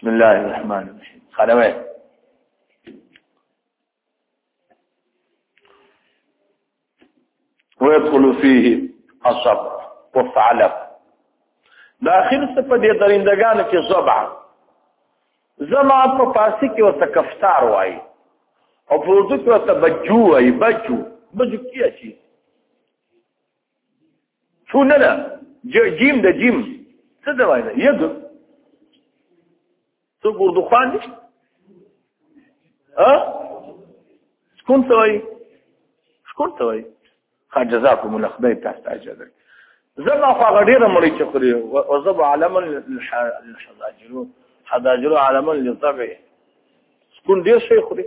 بسم الله الرحمن الرحيم خلوه ويدخل فيه الصبر والثعلب داخل څه په دې درندګانو کې زبع زما په فارسی کې ورته کفتار وایي او په اردو کې ورته بجو وایي بجو بجو کیا چیز څو نه ده جیم د جیم څه ته وایي یګ څو ګردو خان دي ها کوم څه وایي کوم څه وایي خا جزاکم الله خدای تاسو ته اجازه زما خو هغه ډیره مړی چې خوري او زب علما للحذاجرو حذاجرو علما للطبع سکون ډیر شي خوري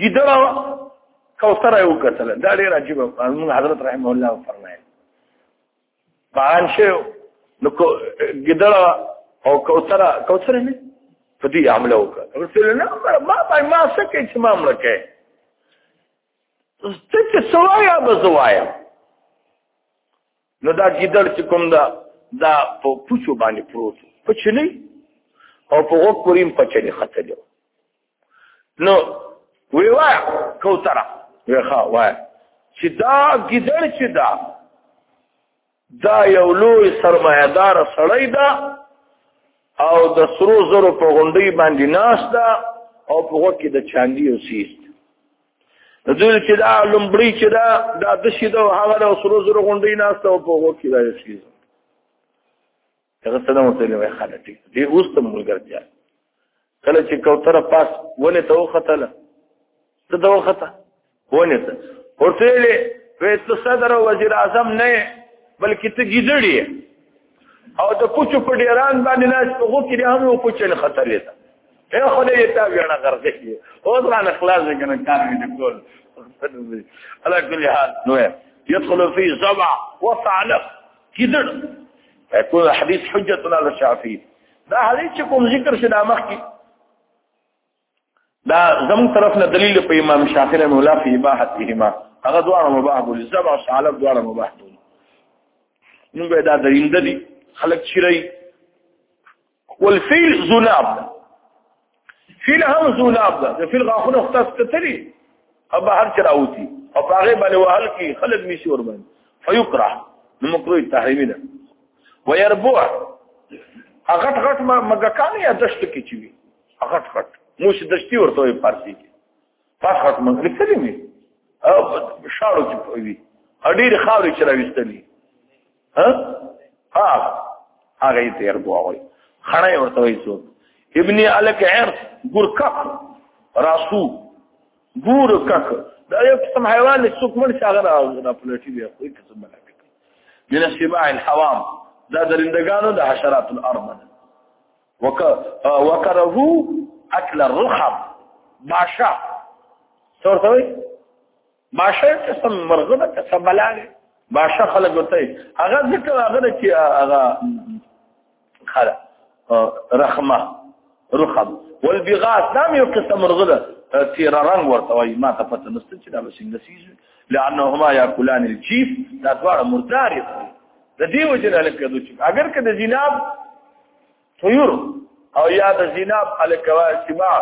ګیدړه کوثر یو کتل دا ډیر عجیب موږ حضرت رحم الله فرمایي بان شو نو ګیدړه او کوثر کوثر نه په دې عمله وکړه رسول الله ما ما ما سکه چې ما عمله کوي څه چې سوایا بزوایا نو دا ګیدړ چې کوم دا دا په پوچو باندې پروت په چلی او په غوږ پورې په چلی ختلی نو وی وای کوتره وی ښا وای چې دا ګیدړ چې دا دا یو لوی سرمایدار سړی دا او د سرو زرو په غونډۍ باندې ناس دا او په غوږ کې د چاندي او سیس د دوی چې دا لومړی چې دا دا د شي دا هغه د سرو زرو غونډې ناشته او په وکی دا شي هغه څه نه وته لوي خاله ټیک دی اوس ته ملګرتیا کله چې کوتره پاس ونه ته وختله ته دا وخته ونه ته ورته وې ته صدر او وزیر اعظم نه بلکې ته ګیدړې او د کوچو په ډیران باندې ناس په غو کې هم یو کوچ له خطر دی اے خدای ته وینا غرضه کی او ځان اخلاص کنه کار دې کول على كل حال نو يدخل في زبع وثعلب كدر يكون الحديث حجة على الشافعي دا حديث کوم ذکر شدا مخ کی دا زم طرف نه دلیل په امام شافعی رحمه الله فی اباحتهما هغه دواړه مباح بولی زبع او ثعلب دواړه مباح بولی نو به دا دلیل دی خلق چیرای والفیل ذناب فیل هم ذناب ده فیل غاخونه خاص کتلی او بهر چراوتی او هغه باندې وهل کی خلق میشي ور باندې فیکره نو مکروه تحریمی ده ويربوع هغه غټ ما مګه کانه یا دشت کې چوي غټ غټ موش دشتي ورته وي فارسي کې غټ غټ موږ لیکلې مې او شاړو کې وي اډیر خاورې چې راوستلې ها ها هغه یې تیر بووي خړه ورته وي څو ابن الک عرس ګورکک راسو ګورکک دا یو قسم حیوان چې څوک مړ شي هغه نه پلټي بیا خو یې قسم نه کوي من السباع الحوام دا درندگانو د حشرات الارض وک وکره اکل الرخم ماشا څور څوي ماشا چې سم مرغه ته سم بلاله ماشا خلک وته هغه ذکر هغه چې هغه خلا رخمه رخم والبغاث نام یو قسم مرغه ده تیر رنگ ورته وای ما ته پته نشته چې دا به څنګه سیږي لانهما یاکلان الجیف دا دواړه مردار دي د دې وجه نه لکه دوی اگر که د جناب طيور او یا د جناب الکوا سبا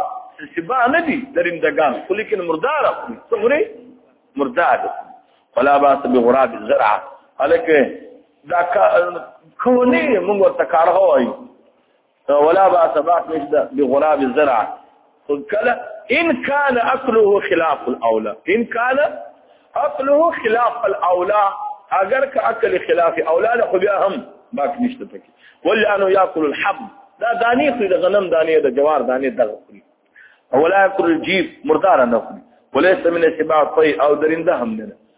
سبا نه دي درندگان خو لیکن مردار صبري مردار ولا باس بغراب الزرع الک دا کونی موږ ورته کارغه وایي ولا باس باس نشته بغراب الزرع خو کله ان کان عقله خلاف الاولى ان کان عقله خلاف الاولى اگر که عقل خلاف اولى له خو بیا هم باک نشته پکې ول انه یاکل الحب دا دانی خو د غنم دانی د جوار دانی دغه خوري ولا یاکل الجیف مردار نه خوري وليس من سباع طي او درنده هم نه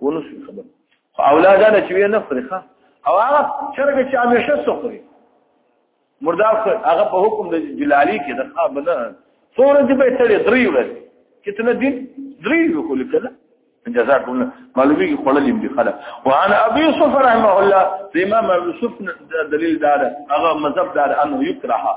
ونو شي خبر خو اولادانه چې وی نه خوري ښا او هغه چرګ چې همیشه سخوري مردار خو هغه په حکم د جلالی کې د خا بنا څور دې به تلې درې ورځ چې تنه دې درې وکول کله جزاك الله معلومي خلل دي خلل وعن ابي يوسف رحمه الله امام ابي يوسف دليل دار هغه مذهب دار انه يكره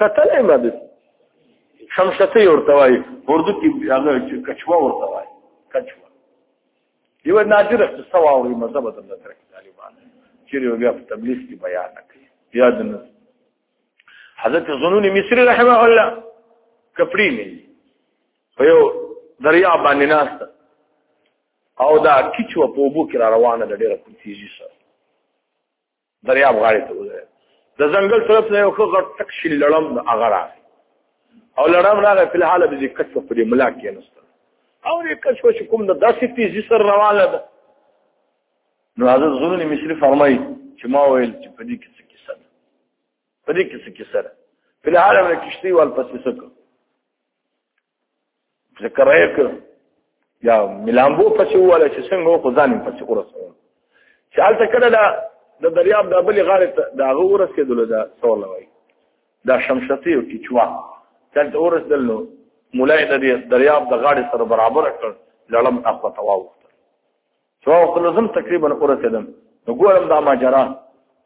کتل یې ما دې شمشته ورته وای اردو کې هغه کچوا ورته وای کچوا یو نادر څه سواوري مذهب د ترک طالبان چې بیا په تبلیغ کې بیان کړي یاد نه حضرت زنون مصری رحمه الله کپړی نه په یو دریا باندې ناشته او دا کیچو په وبو کې را روانه د ډیره کوتیږي سره دریاب غاړې ته وځي د ځنګل طرف نه یو غټ تک شي لړم د هغه راغی او لړم راغی په حاله به ذکر په دې ملا کې نسته او دې کښو چې کوم د داسې تیزی سره روانه ده نو حضرت زونی مصری فرمایي چې ما ویل چې په دې کې څه کیسه ده په دې کې څه کیسه ده په حاله کې کشتي وال پسې سکه ذکر یې کړ یا ملامبو پسې واله چې څنګه خو ځان پسې ورسول چې حالت کړه دا د دریاب د بلې غاړې ته دا غوړه کېدل دا سوال وای دا شمشتی او کیچوا دلته ورس دلنو مولای د دریاب د غاړې سره برابر کړ لړم اخو تواو څو خپل زم تقریبا ورسېدم نو ګورم دا ماجرا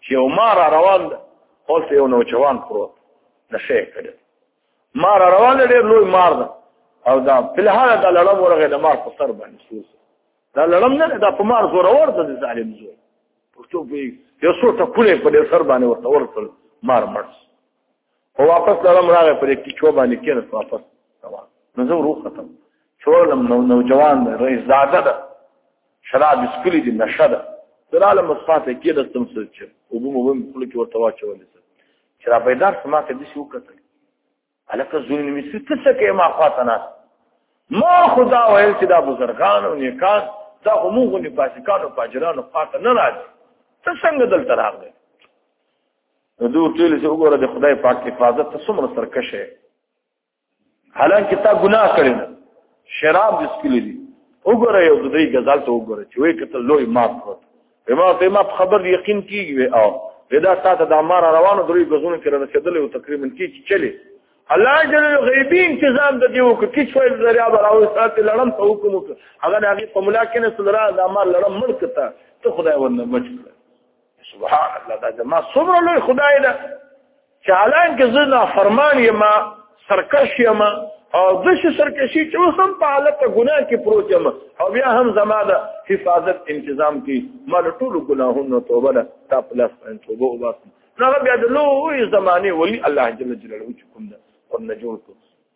چې یو مار روان ده اوس یو نوجوان پروت نشه کړی مار روان دی ډېر لوی مار ده او دا په لحاظ دا لړم ورغه د مار په سر باندې سوس دا لړم نه دا په مار زور اور ده د ظالم زور پښتو په یو څو ټکولې په دې سر باندې ورته ورته مار مرس او واپس لرم راغې پر کې چو باندې کېنس واپس روان نو زه ورو ختم چولم نو نوجوان دی رئیس زاده ده شراب سکلی دي نشه ده دراله مصفات کې د تم سره چې او بو مو خپل کې ورته واچول سره چې را پیدا سما ته دي شو کتل الکه زونی می څه څه کې ما خاطر نه ما خدا ویل چې دا بزرګان او نیکان دا همغه نه پاسکان او پاجران خاطر نه راځي څه څنګه دلته راغلی دو ټول چې وګوره د خدای پاک حفاظت ته څومره سرکشه حالانکه تا ګناه کړی شراب د سکلی دي وګوره یو د دې غزل ته وګوره چې وې کته لوی مات کړ ما ته ما خبر یقین کیږي او دا تا ته د امر روانو درې غزونه کې رسیدلې او تقریبا کې چې چلی الله جل غیبی انتظام د دیو کې کیڅ ویل دریا براوي سات لړم ته حکم وکړه هغه هغه په ملاکنه سره د امر لړم مړ کته ته خدای ورنه بچ کړ سبحان الله دا زما څومره لوی خدای ده چې الان کې زه نافرمان یم سرکش یم او د شي سرکشي چې اوس هم په حالت ګناه کې پروت یم او بیا هم زما د حفاظت تنظیم کې مال ټول ګناهونو توبه ده تا پلاس باندې توبه وباسم نو بیا د لوی زمانه ولی الله جل جلاله کوم ده قرن جوړ کو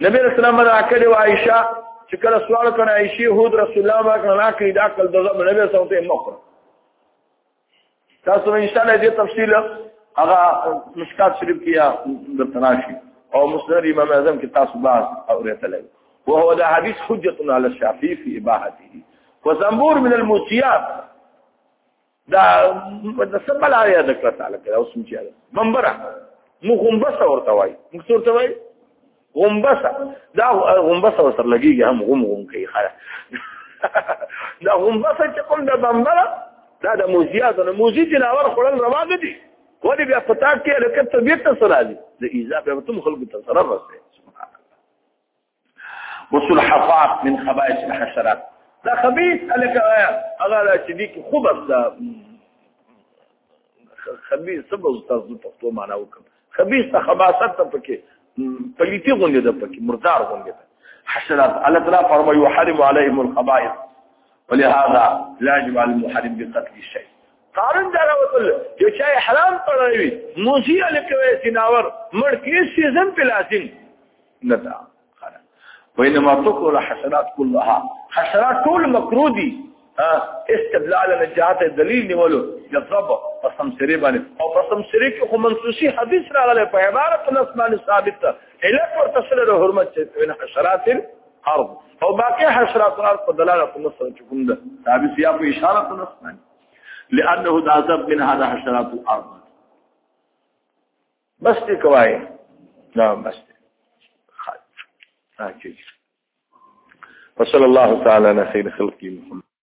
نبی رسول الله مر اکل او عائشه چې کله سوال کړه عائشه هود رسول الله ما کړه نه کړی دا کل دغه نبی رسول الله مخره تاسو ان شاء الله دې تفصیل هغه مشکات شریف کیا د تناشی او مسند امام اعظم کې تاسو باز اورېتل وهو دا حدیث حجت علی الشافعی فی اباحته وزنبور من الموتیات دا د څه بلا یاد کړه تعالی کړه اوس مچیا منبره مو غومبسه ورته وای مو ورته وای غومبسه دا غومبسه ورته لګیږي هم غوم غوم کوي خاله دا غومبسه چې کوم د بمبره دا د موزیا د موزي جناور خړل روا دي ولې بیا پتا کې لکه طبيعت سره دي د ایزا به تم خلق ته سره رسې وسلحفات من خبائث الحشرات دا خبيث الک هغه دا چې دي کې خبث دا خبيث سبز تاسو په تو معنا وکم خبيث ته خباثت ته پکې پلیتی غونډه ده پکې مردار غونډه ده حشرات الله تعالی فرمایي وحرم عليهم الخبائث ولهذا لا يجب على المحرم بقتل الشيء قارن دا راوتل چې چا حرام پړوي موسی الکوي سناور مړ کې سیزن پلاسین نه ده وانما تکره حسنات كلها حسنات ټول مکروه دي استدلال نجات دلیل نیولو جذب قسم سری باندې او قسم سری کې خو منسوسی حدیث راغلی په عبارت نص باندې ثابت ده علت ورته سره د حرمت چې وین حشرات الارض او باقي حشرات الارض په دلالت نص چې کوم ده ثابت یا په اشاره نص باندې لانه دا ذب من هذا حشرات الارض بس دې کوای دا بس وصلى الله تعالى على خير خلقه محمد